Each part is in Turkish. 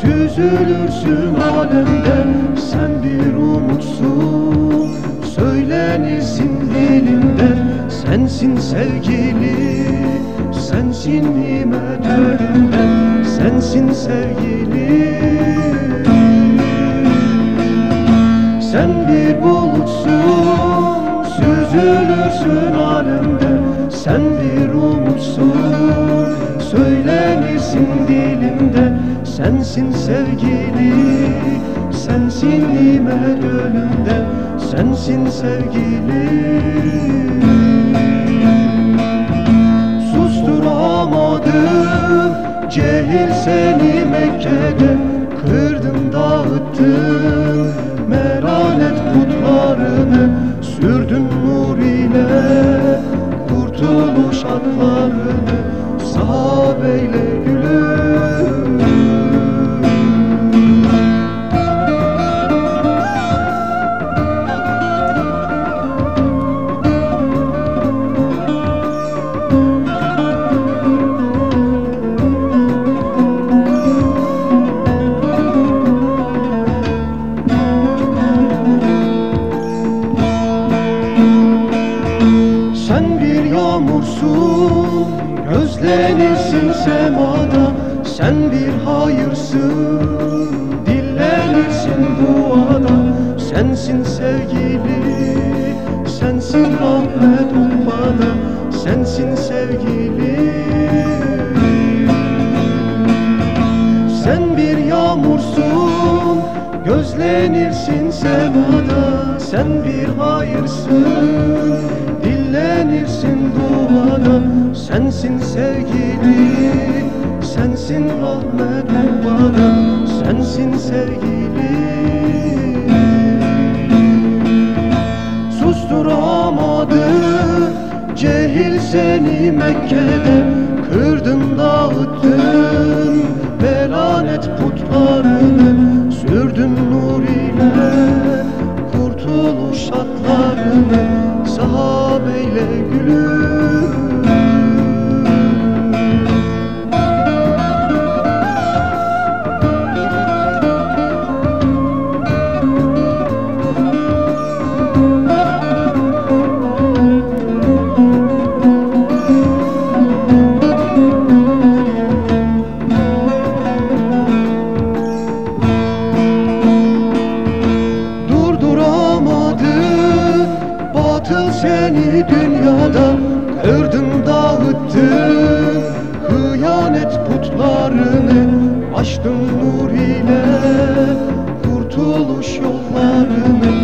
Süzülürsün alemden sen bir umutsun. Söylenesin dilinde sensin sevgili Sensin nimet önünde sensin sevgili. Sen bir bulutsun süzülürsün alemde Sen bir umutsun. Söylenesin dilimde Sensin sevgili Sensin nimet ölümden Sensin sevgili. Susturamadım Cehil seni Mekke'de Kırdın dağıttın Melanet putlarını Sürdün Gözlenirsin semada Sen bir hayırsın. Dillenirsin duada Sensin sevgili Sensin rahmet ummada Sensin sevgili. Sen bir yağmursun Gözlenirsin semada Sen bir hayırsın Dillenirsin duada Sensin sevgili Sensin rahmet ummada Sensin sevgili. Susturamadı Cehil seni Mekke'de Kırdın dağıttın Melanet putlarını Batıl seni dünyada Kırdın dağıttın Hıyanet putlarını Açtın nur ile. Kurtuluş yollarını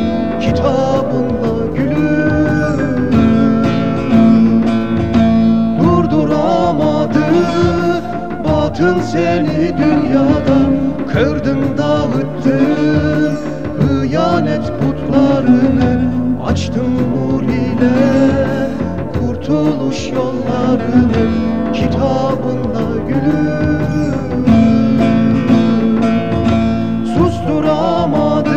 Kitabınla gülüm. Durduramadı Batıl seni dünyada Kırdın dağıttın Hıyanet putlarını Açtın nur ile Kurtuluş yollarını Kitabınla gülüm. Susturamadı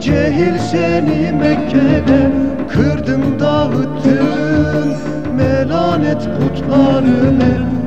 Cehil seni Mekke'de Kırdın dağıttın. Melanet putlarını